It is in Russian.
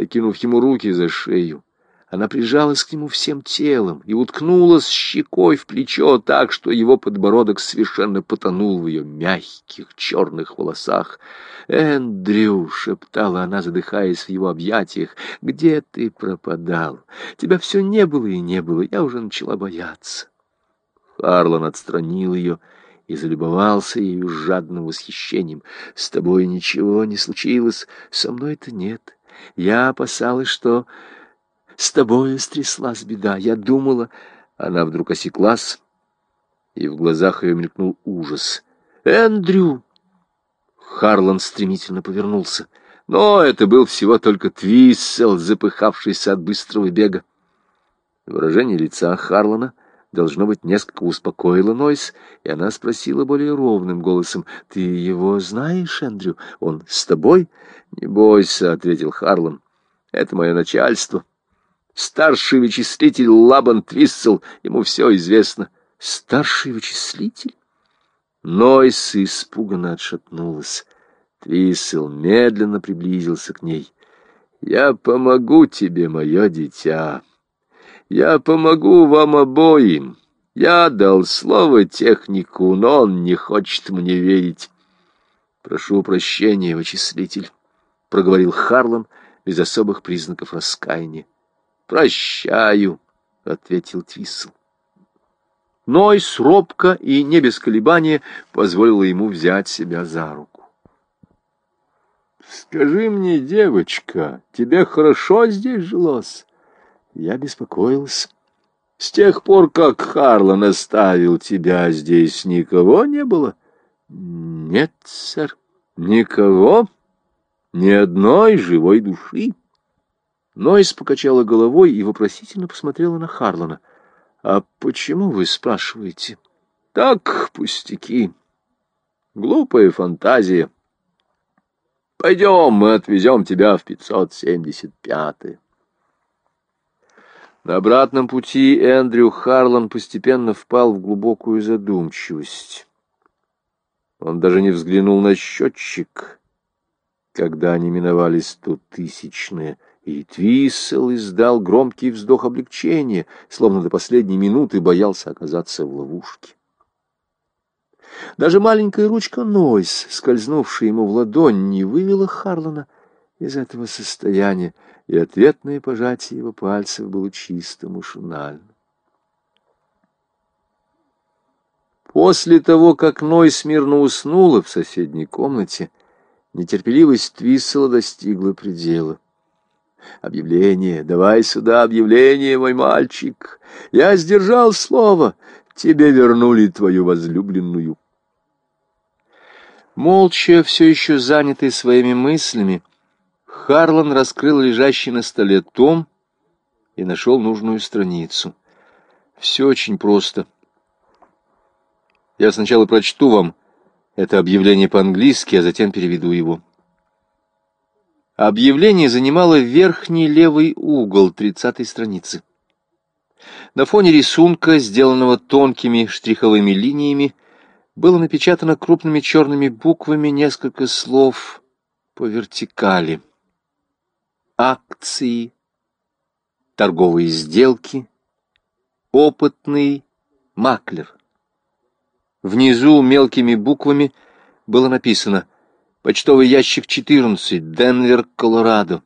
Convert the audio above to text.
Закинув ему руки за шею, она прижалась к нему всем телом и уткнулась щекой в плечо так, что его подбородок совершенно потонул в ее мягких черных волосах. «Эндрю!» — шептала она, задыхаясь в его объятиях. «Где ты пропадал? Тебя все не было и не было. Я уже начала бояться». Харлан отстранил ее и залюбовался ею жадным восхищением. «С тобой ничего не случилось, со мной-то нет. Я опасалась, что...» С тобой стряслась беда. Я думала... Она вдруг осеклась, и в глазах ее мелькнул ужас. «Эндрю!» Харлан стремительно повернулся. Но это был всего только Твиссел, запыхавшийся от быстрого бега. Выражение лица Харлана, должно быть, несколько успокоило Нойс, и она спросила более ровным голосом, «Ты его знаешь, Эндрю? Он с тобой?» «Не бойся», — ответил Харлан, — «это мое начальство». Старший вычислитель Лабан Твиссел, ему все известно. Старший вычислитель? Нойс испуганно отшатнулась. Твиссел медленно приблизился к ней. «Я помогу тебе, мое дитя. Я помогу вам обоим. Я дал слово технику, но он не хочет мне верить. Прошу прощения, вычислитель», — проговорил Харлан без особых признаков раскаяния. «Прощаю», — ответил Твиссел. Нойс робко и не без колебания позволила ему взять себя за руку. «Скажи мне, девочка, тебе хорошо здесь жилось?» Я беспокоилась. «С тех пор, как Харлан оставил тебя, здесь никого не было?» «Нет, сэр, никого, ни одной живой души». Нойс покачала головой и вопросительно посмотрела на Харлана. «А почему вы спрашиваете?» «Так, пустяки. Глупая фантазия. Пойдем, мы отвезем тебя в 575-е». На обратном пути Эндрю Харлан постепенно впал в глубокую задумчивость. Он даже не взглянул на счетчик, когда они миновали стотысячные и Твиссел издал громкий вздох облегчения, словно до последней минуты боялся оказаться в ловушке. Даже маленькая ручка Нойс, скользнувшая ему в ладонь, не вывела Харлана из этого состояния, и ответное пожатие его пальцев было чисто машинально. После того, как Нойс мирно уснула в соседней комнате, нетерпеливость Твиссела достигла предела. Объявление, давай сюда объявление, мой мальчик. Я сдержал слово, тебе вернули твою возлюбленную. Молча, все еще занятый своими мыслями, Харлан раскрыл лежащий на столе том и нашел нужную страницу. Все очень просто. Я сначала прочту вам это объявление по-английски, а затем переведу его. Объявление занимало верхний левый угол тридцатой страницы. На фоне рисунка, сделанного тонкими штриховыми линиями, было напечатано крупными черными буквами несколько слов по вертикали. Акции, торговые сделки, опытный маклер. Внизу мелкими буквами было написано Почтовый ящик 14, Денвер, Колорадо.